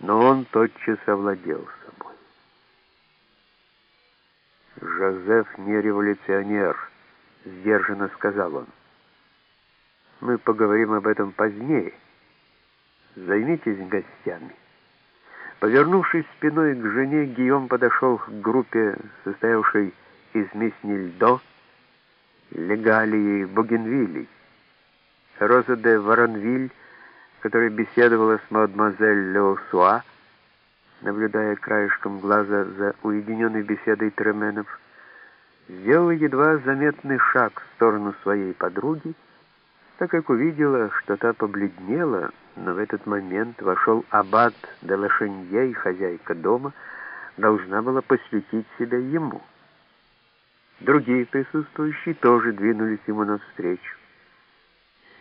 но он тотчас овладел собой. «Жозеф не революционер», — сдержанно сказал он. «Мы поговорим об этом позднее. Займитесь гостями». Повернувшись спиной к жене, Гийом подошел к группе, состоявшей из Мисни Льдо, Легалии Бугенвилей. Роза де Воронвиль, которая беседовала с мадемуазель Леосуа, наблюдая краешком глаза за уединенной беседой Тременов, сделала едва заметный шаг в сторону своей подруги, так как увидела, что та побледнела, но в этот момент вошел аббат де Лашенье, и хозяйка дома должна была посвятить себя ему. Другие присутствующие тоже двинулись ему навстречу.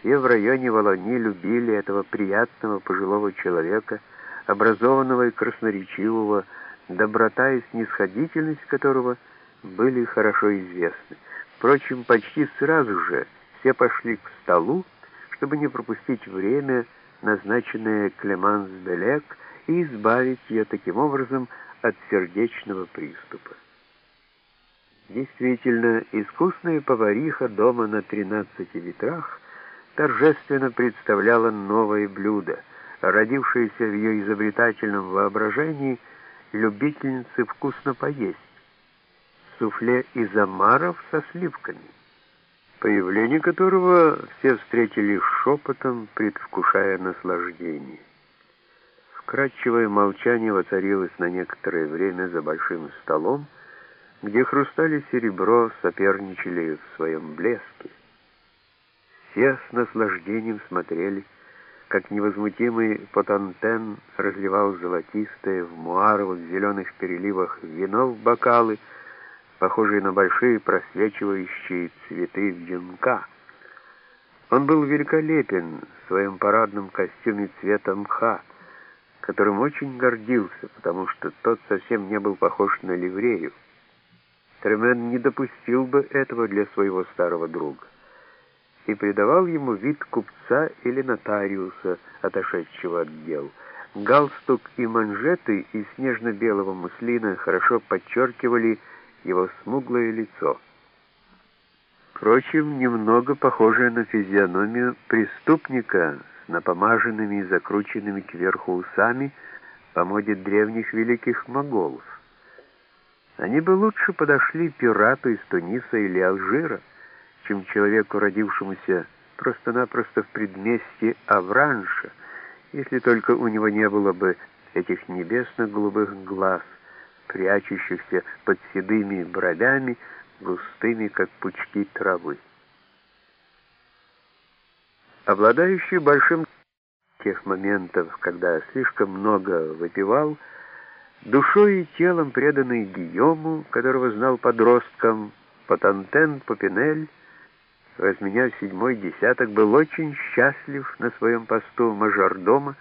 Все в районе Волони любили этого приятного пожилого человека, образованного и красноречивого, доброта и снисходительность которого были хорошо известны. Впрочем, почти сразу же все пошли к столу, чтобы не пропустить время, назначенное Клеманс Белек, и избавить ее таким образом от сердечного приступа. Действительно, искусная повариха дома на тринадцати ветрах торжественно представляла новое блюдо, родившееся в ее изобретательном воображении любительницы вкусно поесть. Суфле из омаров со сливками, появление которого все встретили шепотом, предвкушая наслаждение. Вкрадчивое молчание воцарилось на некоторое время за большим столом, где хрусталь и серебро соперничали в своем блеске. Все с наслаждением смотрели, как невозмутимый Потантен разливал золотистое в муаровых зеленых переливах вино в бокалы, похожие на большие просвечивающие цветы вьюнка. Он был великолепен в своем парадном костюме цвета мха, которым очень гордился, потому что тот совсем не был похож на ливрею. Тремен не допустил бы этого для своего старого друга и придавал ему вид купца или нотариуса, отошедшего от дел. Галстук и манжеты из снежно-белого муслина хорошо подчеркивали его смуглое лицо. Впрочем, немного похожее на физиономию преступника с напомаженными и закрученными кверху усами по моде древних великих моголов. Они бы лучше подошли пирату из Туниса или Алжира, чем человеку, родившемуся просто-напросто в предместье Авранша, если только у него не было бы этих небесно-голубых глаз, прячущихся под седыми бровями, густыми, как пучки травы. Обладающий большим тех моментов, когда слишком много выпивал, Душой и телом преданный Гийому, которого знал подростком, Патантен Попинель, разменяв седьмой десяток, был очень счастлив на своем посту мажордома,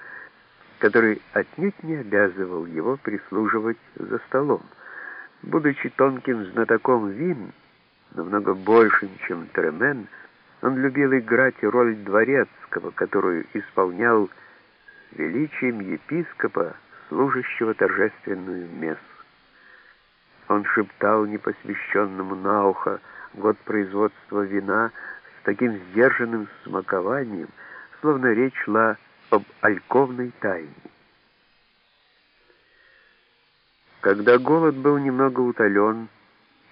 который отнюдь не обязывал его прислуживать за столом. Будучи тонким знатоком вин, намного большим, чем Тремен, он любил играть роль дворецкого, которую исполнял величием епископа, служащего торжественную мессу. Он шептал непосвященному на ухо год производства вина с таким сдержанным смакованием, словно речь шла об альковной тайне. Когда голод был немного утолен,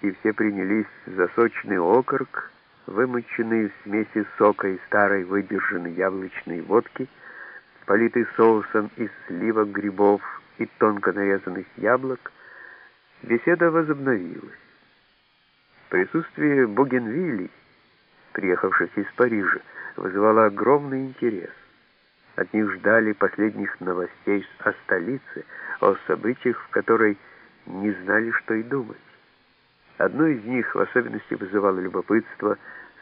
и все принялись за сочный окорок, вымоченный в смеси сока и старой выдержанной яблочной водки, политый соусом из сливок, грибов и тонко нарезанных яблок, беседа возобновилась. Присутствие Бугенвилли, приехавших из Парижа, вызывало огромный интерес. От них ждали последних новостей о столице, о событиях, в которой не знали, что и думать. Одно из них в особенности вызывало любопытство,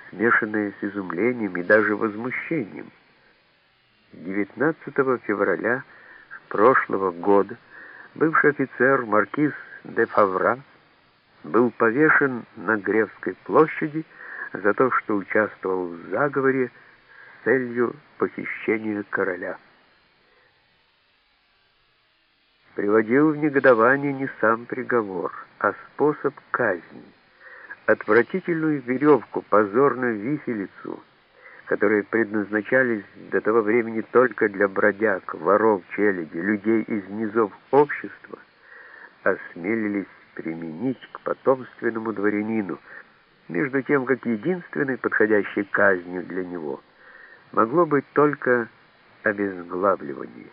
смешанное с изумлением и даже возмущением – 19 февраля прошлого года бывший офицер маркиз де Фавра был повешен на Гревской площади за то, что участвовал в заговоре с целью похищения короля. приводил в негодование не сам приговор, а способ казни. Отвратительную веревку, позорную виселицу, которые предназначались до того времени только для бродяг, воров, челяди, людей из низов общества, осмелились применить к потомственному дворянину, между тем как единственной подходящей казнью для него могло быть только обезглавливание.